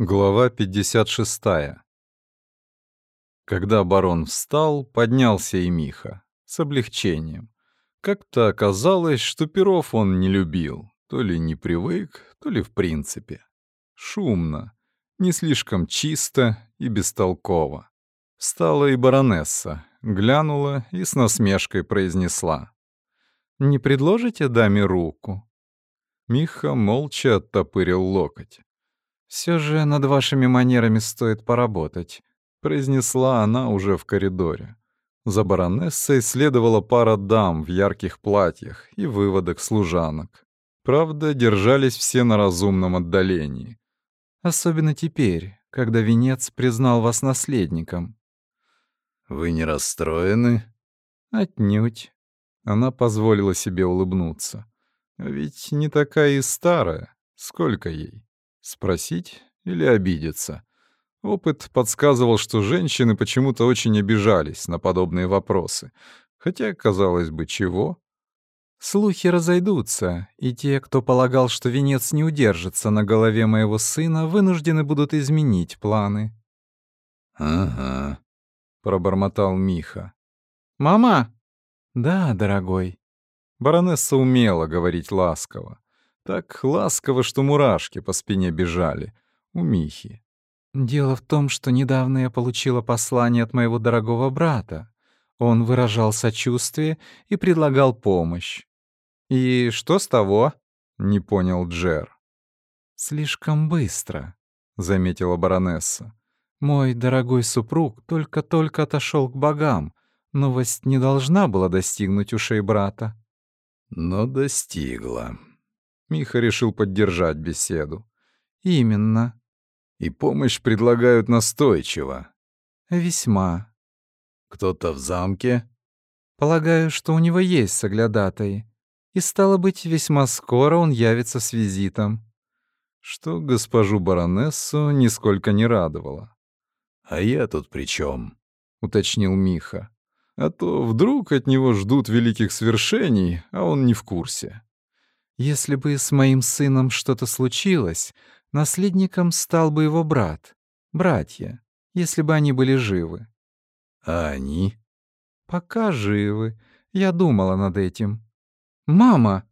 Глава 56. Когда барон встал, поднялся и Миха. С облегчением. Как-то оказалось, что перов он не любил. То ли не привык, то ли в принципе. Шумно, не слишком чисто и бестолково. Встала и баронесса, глянула и с насмешкой произнесла. «Не предложите даме руку?» Миха молча оттопырил локоть. «Все же над вашими манерами стоит поработать», — произнесла она уже в коридоре. За баронессой следовала пара дам в ярких платьях и выводок служанок. Правда, держались все на разумном отдалении. Особенно теперь, когда венец признал вас наследником. «Вы не расстроены?» «Отнюдь». Она позволила себе улыбнуться. «Ведь не такая и старая. Сколько ей?» Спросить или обидеться? Опыт подсказывал, что женщины почему-то очень обижались на подобные вопросы. Хотя, казалось бы, чего? Слухи разойдутся, и те, кто полагал, что венец не удержится на голове моего сына, вынуждены будут изменить планы. «Ага», — пробормотал Миха. «Мама!» «Да, дорогой». Баронесса умела говорить ласково. Так ласково, что мурашки по спине бежали. У Михи. «Дело в том, что недавно я получила послание от моего дорогого брата. Он выражал сочувствие и предлагал помощь. «И что с того?» — не понял Джер. «Слишком быстро», — заметила баронесса. «Мой дорогой супруг только-только отошел к богам. Новость не должна была достигнуть ушей брата». «Но достигла», Миха решил поддержать беседу. «Именно». «И помощь предлагают настойчиво». «Весьма». «Кто-то в замке?» «Полагаю, что у него есть соглядатай. И, стало быть, весьма скоро он явится с визитом». Что госпожу баронессу нисколько не радовало. «А я тут при чем? уточнил Миха. «А то вдруг от него ждут великих свершений, а он не в курсе». Если бы с моим сыном что-то случилось, наследником стал бы его брат, братья, если бы они были живы. А они? Пока живы. Я думала над этим. Мама!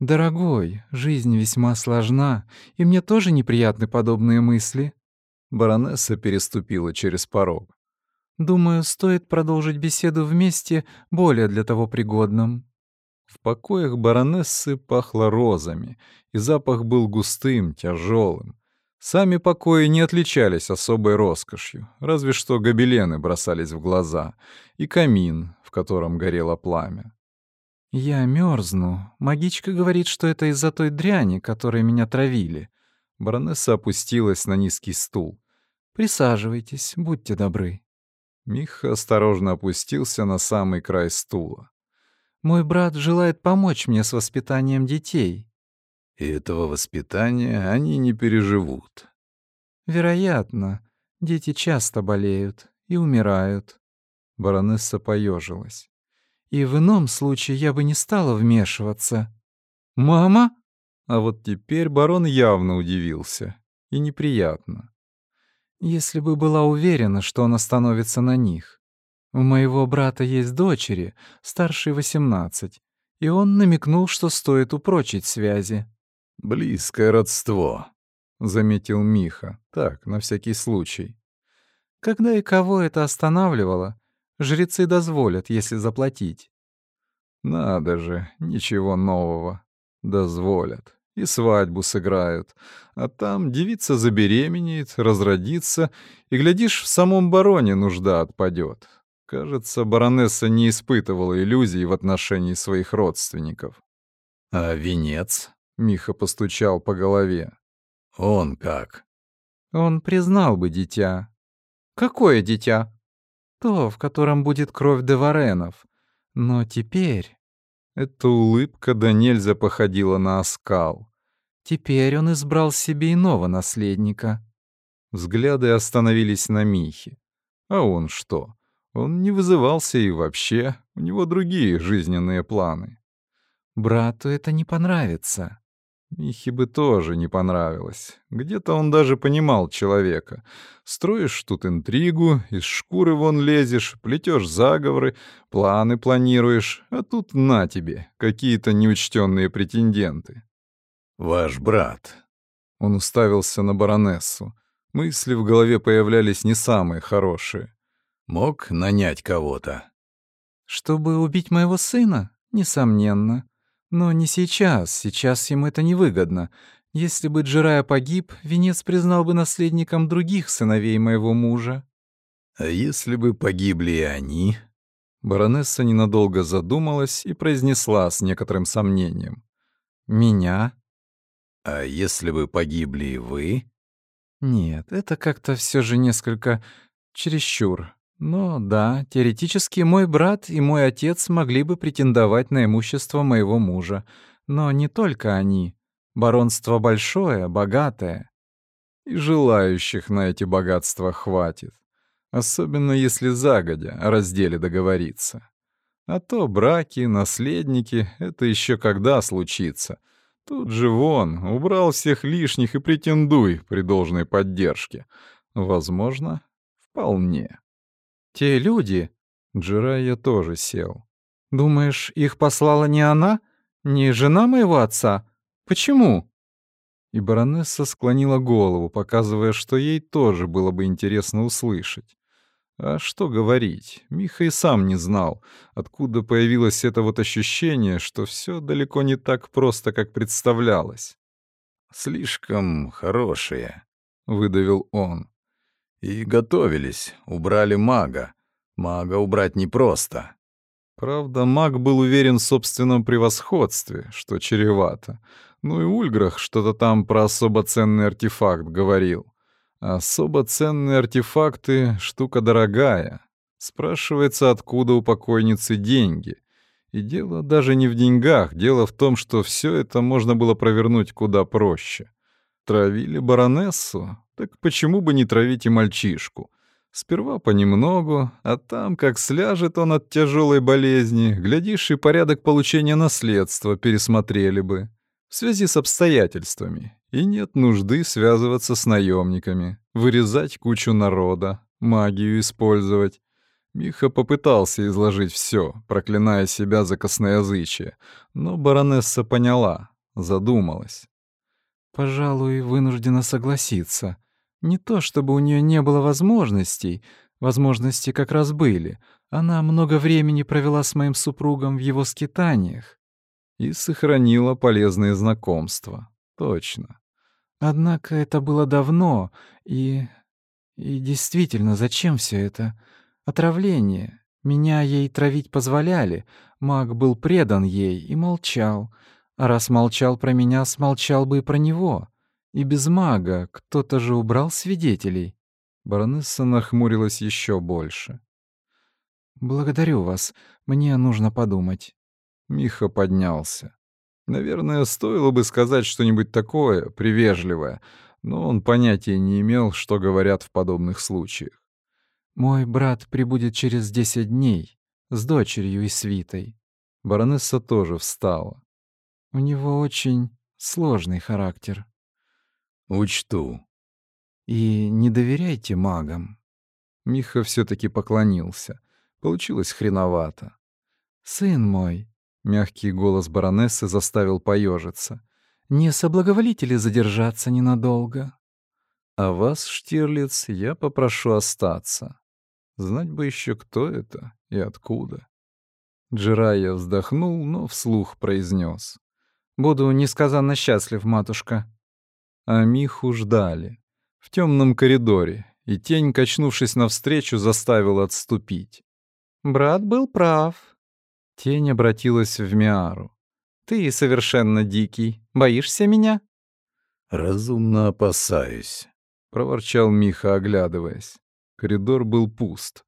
Дорогой, жизнь весьма сложна, и мне тоже неприятны подобные мысли. Баронесса переступила через порог. Думаю, стоит продолжить беседу вместе более для того пригодном. В покоях баронессы пахло розами, и запах был густым, тяжелым. Сами покои не отличались особой роскошью, разве что гобелены бросались в глаза, и камин, в котором горело пламя. «Я мерзну. Магичка говорит, что это из-за той дряни, которой меня травили». Баронесса опустилась на низкий стул. «Присаживайтесь, будьте добры». Миха осторожно опустился на самый край стула. Мой брат желает помочь мне с воспитанием детей. И этого воспитания они не переживут. Вероятно. Дети часто болеют и умирают. Баронесса поежилась. И в ином случае я бы не стала вмешиваться. Мама? А вот теперь барон явно удивился. И неприятно. Если бы была уверена, что он остановится на них. У моего брата есть дочери, старшей 18, и он намекнул, что стоит упрочить связи. «Близкое родство», — заметил Миха, так, на всякий случай. «Когда и кого это останавливало? Жрецы дозволят, если заплатить». «Надо же, ничего нового. Дозволят. И свадьбу сыграют. А там девица забеременеет, разродится, и, глядишь, в самом бароне нужда отпадет. Кажется, баронесса не испытывала иллюзий в отношении своих родственников. «А венец?» — Миха постучал по голове. «Он как?» «Он признал бы дитя». «Какое дитя?» «То, в котором будет кровь Деваренов. Но теперь...» Эта улыбка да нельзя походила на оскал. Теперь он избрал себе иного наследника. Взгляды остановились на Михе. А он что? Он не вызывался и вообще, у него другие жизненные планы. Брату это не понравится. Михе бы тоже не понравилось. Где-то он даже понимал человека. Строишь тут интригу, из шкуры вон лезешь, плетешь заговоры, планы планируешь, а тут на тебе, какие-то неучтенные претенденты. «Ваш брат». Он уставился на баронессу. Мысли в голове появлялись не самые хорошие. Мог нанять кого-то. «Чтобы убить моего сына? Несомненно. Но не сейчас, сейчас ему это невыгодно. Если бы Джирая погиб, венец признал бы наследником других сыновей моего мужа. А если бы погибли и они? Баронесса ненадолго задумалась и произнесла с некоторым сомнением. «Меня?» «А если бы погибли и вы?» «Нет, это как-то все же несколько чересчур. Но да, теоретически мой брат и мой отец могли бы претендовать на имущество моего мужа. Но не только они. Баронство большое, богатое. И желающих на эти богатства хватит. Особенно если загодя о разделе договориться. А то браки, наследники — это еще когда случится. Тут же вон, убрал всех лишних и претендуй при должной поддержке. Возможно, вполне. Те люди... Джирайя тоже сел. Думаешь, их послала не она? Не жена моего отца? Почему?» И баронесса склонила голову, показывая, что ей тоже было бы интересно услышать. А что говорить, Миха и сам не знал, откуда появилось это вот ощущение, что все далеко не так просто, как представлялось. «Слишком хорошие», — выдавил он. «И готовились, убрали мага. Мага убрать непросто». Правда, маг был уверен в собственном превосходстве, что чревато. Ну и Ульграх что-то там про особо ценный артефакт говорил. особо ценные артефакты — штука дорогая. Спрашивается, откуда у покойницы деньги. И дело даже не в деньгах, дело в том, что все это можно было провернуть куда проще. Травили баронессу? Так почему бы не травить и мальчишку? Сперва понемногу, а там, как сляжет он от тяжелой болезни, глядишь, и порядок получения наследства пересмотрели бы в связи с обстоятельствами. И нет нужды связываться с наемниками, вырезать кучу народа, магию использовать. Миха попытался изложить все, проклиная себя за косноязычие, но баронесса поняла, задумалась. «Пожалуй, вынуждена согласиться», не то чтобы у нее не было возможностей, возможности как раз были. Она много времени провела с моим супругом в его скитаниях. И сохранила полезные знакомства. Точно. Однако это было давно, и... И действительно, зачем все это? Отравление. Меня ей травить позволяли. Маг был предан ей и молчал. А раз молчал про меня, смолчал бы и про него. И без мага кто-то же убрал свидетелей. Баронесса нахмурилась еще больше. «Благодарю вас. Мне нужно подумать». Миха поднялся. Наверное, стоило бы сказать что-нибудь такое, привежливое, но он понятия не имел, что говорят в подобных случаях. «Мой брат прибудет через десять дней с дочерью и свитой». Баронесса тоже встала. «У него очень сложный характер». Учту. И не доверяйте магам. Миха все-таки поклонился. Получилось хреновато. Сын мой, мягкий голос баронессы заставил поежиться. Не соблаговолите ли задержаться ненадолго? А вас, Штирлиц, я попрошу остаться. Знать бы еще, кто это и откуда. Джирая вздохнул, но вслух произнес: «Буду несказанно счастлив, матушка а Миху ждали. В темном коридоре, и тень, качнувшись навстречу, заставила отступить. «Брат был прав». Тень обратилась в Миару. «Ты совершенно дикий. Боишься меня?» «Разумно опасаюсь», — проворчал Миха, оглядываясь. Коридор был пуст.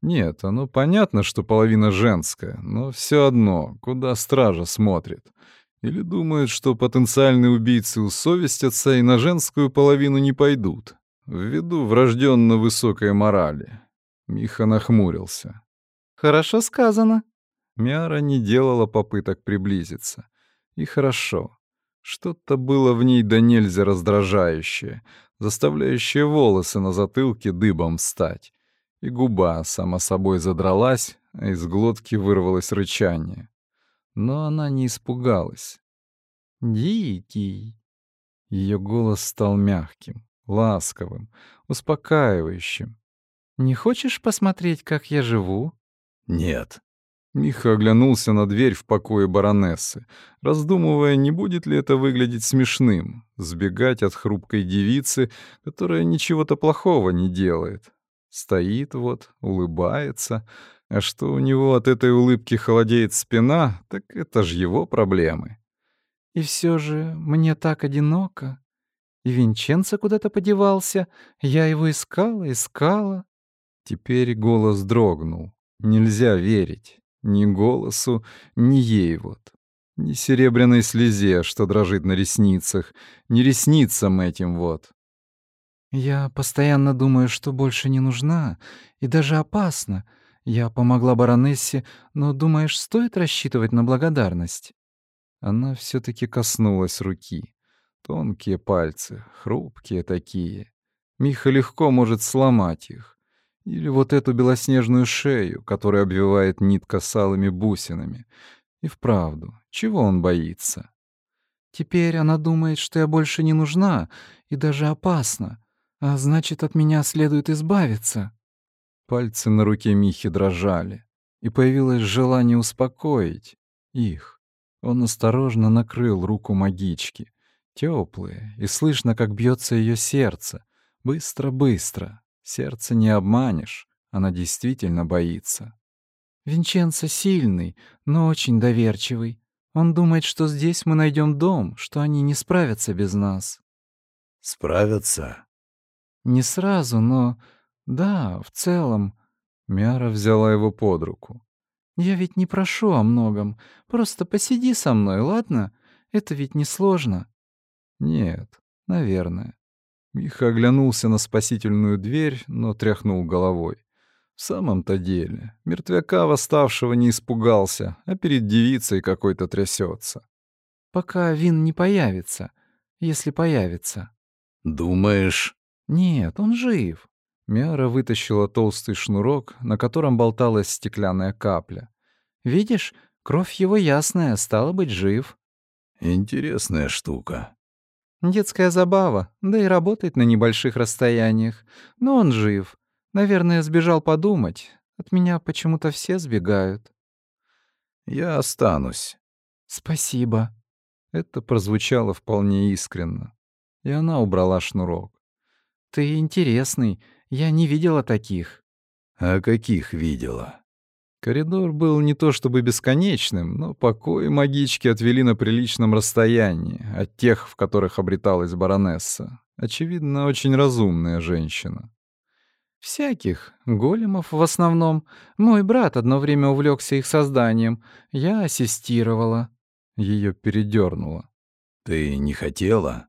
Нет, оно понятно, что половина женская, но все одно, куда стража смотрит. Или думают, что потенциальные убийцы усовестятся и на женскую половину не пойдут, ввиду врожденно высокой морали. Миха нахмурился. «Хорошо сказано». Мяра не делала попыток приблизиться. И хорошо. Что-то было в ней до нельзя раздражающее, заставляющее волосы на затылке дыбом встать. И губа сама собой задралась, а из глотки вырвалось рычание. Но она не испугалась. «Дикий!» Ее голос стал мягким, ласковым, успокаивающим. «Не хочешь посмотреть, как я живу?» «Нет». Миха оглянулся на дверь в покое баронессы, раздумывая, не будет ли это выглядеть смешным, сбегать от хрупкой девицы, которая ничего-то плохого не делает. Стоит вот, улыбается, а что у него от этой улыбки холодеет спина, так это ж его проблемы. И все же мне так одиноко. И Винченцо куда-то подевался. Я его искала, искала. Теперь голос дрогнул. Нельзя верить. Ни голосу, ни ей вот. Ни серебряной слезе, что дрожит на ресницах, ни ресницам этим вот. Я постоянно думаю, что больше не нужна, и даже опасно. Я помогла баронессе, но, думаешь, стоит рассчитывать на благодарность? Она все таки коснулась руки. Тонкие пальцы, хрупкие такие. Миха легко может сломать их. Или вот эту белоснежную шею, которая обвивает нитка с алыми бусинами. И вправду, чего он боится? Теперь она думает, что я больше не нужна и даже опасна, а значит, от меня следует избавиться. Пальцы на руке Михи дрожали, и появилось желание успокоить их. Он осторожно накрыл руку магички, теплые, и слышно, как бьется ее сердце. Быстро-быстро. Сердце не обманешь, она действительно боится. Винченцо сильный, но очень доверчивый. Он думает, что здесь мы найдем дом, что они не справятся без нас. Справятся? Не сразу, но... Да, в целом. Мяра взяла его под руку. Я ведь не прошу о многом. Просто посиди со мной, ладно? Это ведь не сложно. Нет, наверное. Миха оглянулся на спасительную дверь, но тряхнул головой. В самом-то деле, мертвяка восставшего не испугался, а перед девицей какой-то трясется. Пока Вин не появится, если появится. Думаешь? Нет, он жив. Мяра вытащила толстый шнурок, на котором болталась стеклянная капля. «Видишь, кровь его ясная, стало быть, жив». «Интересная штука». «Детская забава, да и работает на небольших расстояниях. Но он жив. Наверное, сбежал подумать. От меня почему-то все сбегают». «Я останусь». «Спасибо». Это прозвучало вполне искренно. И она убрала шнурок. «Ты интересный. Я не видела таких». «А каких видела?» Коридор был не то чтобы бесконечным, но покои магички отвели на приличном расстоянии от тех, в которых обреталась баронесса. Очевидно, очень разумная женщина. «Всяких. Големов в основном. Мой брат одно время увлекся их созданием. Я ассистировала». Ее передернуло. «Ты не хотела?»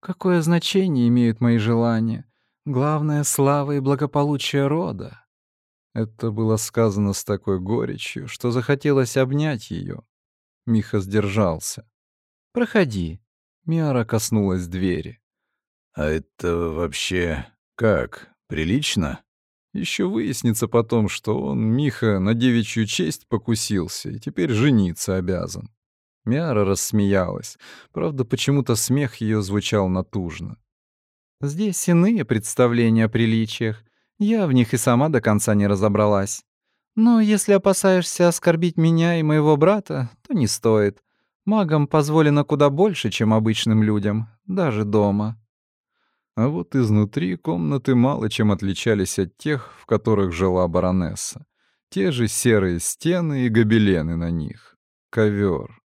«Какое значение имеют мои желания? Главное — слава и благополучие рода. Это было сказано с такой горечью, что захотелось обнять ее. Миха сдержался. «Проходи». Миара коснулась двери. «А это вообще как? Прилично?» Еще выяснится потом, что он, Миха, на девичью честь покусился и теперь жениться обязан. Миара рассмеялась. Правда, почему-то смех ее звучал натужно. Здесь иные представления о приличиях. Я в них и сама до конца не разобралась. Но если опасаешься оскорбить меня и моего брата, то не стоит. Магам позволено куда больше, чем обычным людям, даже дома. А вот изнутри комнаты мало чем отличались от тех, в которых жила баронесса. Те же серые стены и гобелены на них. Ковер.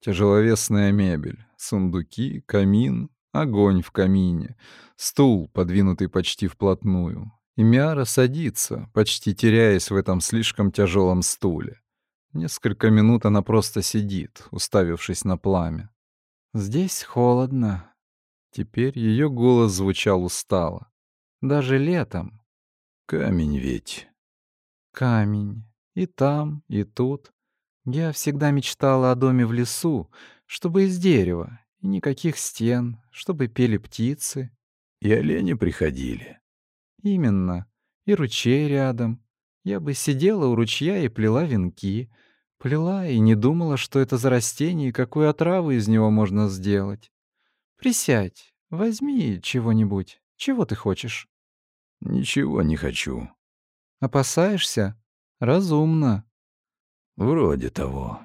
Тяжеловесная мебель. Сундуки, камин, огонь в камине, стул, подвинутый почти вплотную. И Миара садится, почти теряясь в этом слишком тяжелом стуле. Несколько минут она просто сидит, уставившись на пламя. «Здесь холодно». Теперь ее голос звучал устало. «Даже летом». «Камень ведь». «Камень. И там, и тут. Я всегда мечтала о доме в лесу, чтобы из дерева, и никаких стен, чтобы пели птицы. И олени приходили. Именно. И ручей рядом. Я бы сидела у ручья и плела венки. Плела и не думала, что это за растение и какую отраву из него можно сделать. Присядь, возьми чего-нибудь. Чего ты хочешь? Ничего не хочу. Опасаешься? Разумно. Вроде того.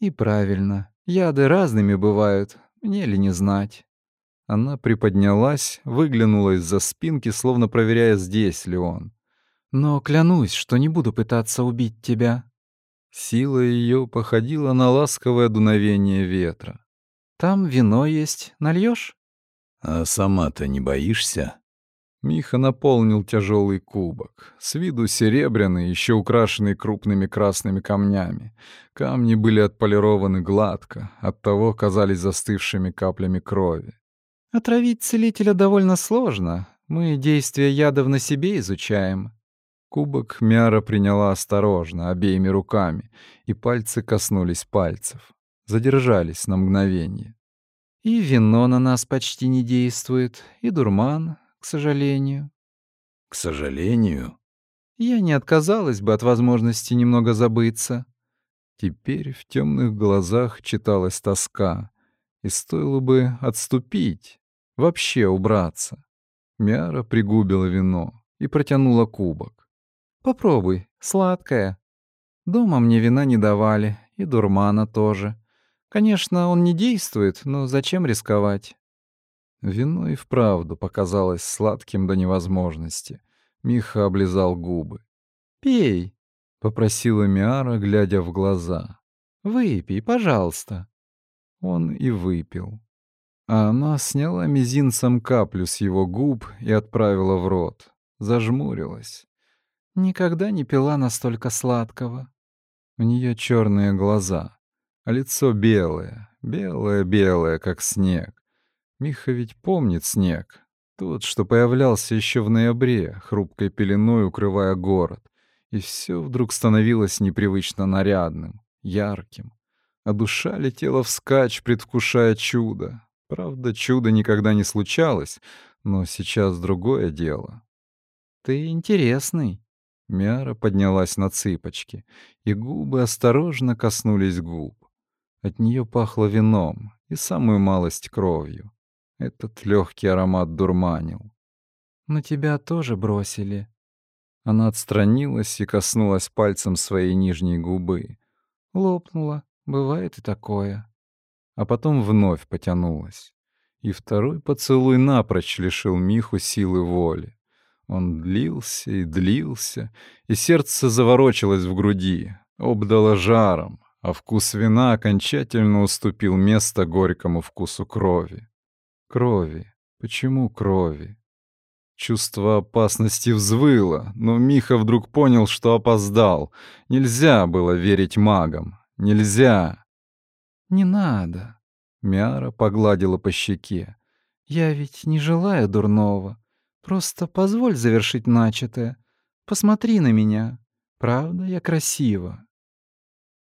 И правильно. Яды разными бывают. Мне ли не знать? Она приподнялась, выглянула из-за спинки, словно проверяя, здесь ли он. «Но клянусь, что не буду пытаться убить тебя». Сила ее походила на ласковое дуновение ветра. «Там вино есть. Нальешь? «А сама-то не боишься?» Миха наполнил тяжелый кубок, с виду серебряный, еще украшенный крупными красными камнями. Камни были отполированы гладко, оттого казались застывшими каплями крови. Отравить целителя довольно сложно. Мы действия ядов на себе изучаем. Кубок Мяра приняла осторожно, обеими руками, и пальцы коснулись пальцев. Задержались на мгновение. И вино на нас почти не действует, и дурман, к сожалению. К сожалению? Я не отказалась бы от возможности немного забыться. Теперь в темных глазах читалась тоска, и стоило бы отступить, Вообще убраться. Мяра пригубила вино и протянула кубок. «Попробуй, сладкое. Дома мне вина не давали, и дурмана тоже. Конечно, он не действует, но зачем рисковать?» Вино и вправду показалось сладким до невозможности. Миха облизал губы. «Пей», — попросила Миара, глядя в глаза. «Выпей, пожалуйста». Он и выпил а она сняла мизинцем каплю с его губ и отправила в рот. Зажмурилась. Никогда не пила настолько сладкого. У нее черные глаза, а лицо белое, белое-белое, как снег. Миха ведь помнит снег. Тот, что появлялся еще в ноябре, хрупкой пеленой укрывая город. И все вдруг становилось непривычно нарядным, ярким. А душа летела вскачь, предвкушая чудо, Правда, чуда никогда не случалось, но сейчас другое дело. «Ты интересный». Мяра поднялась на цыпочки, и губы осторожно коснулись губ. От нее пахло вином и самую малость кровью. Этот легкий аромат дурманил. «На тебя тоже бросили». Она отстранилась и коснулась пальцем своей нижней губы. Лопнула. Бывает и такое а потом вновь потянулась. И второй поцелуй напрочь лишил Миху силы воли. Он длился и длился, и сердце заворочилось в груди, обдало жаром, а вкус вина окончательно уступил место горькому вкусу крови. Крови. Почему крови? Чувство опасности взвыло, но Миха вдруг понял, что опоздал. Нельзя было верить магам. Нельзя. «Не надо», — Мяра погладила по щеке. «Я ведь не желаю дурного. Просто позволь завершить начатое. Посмотри на меня. Правда, я красива,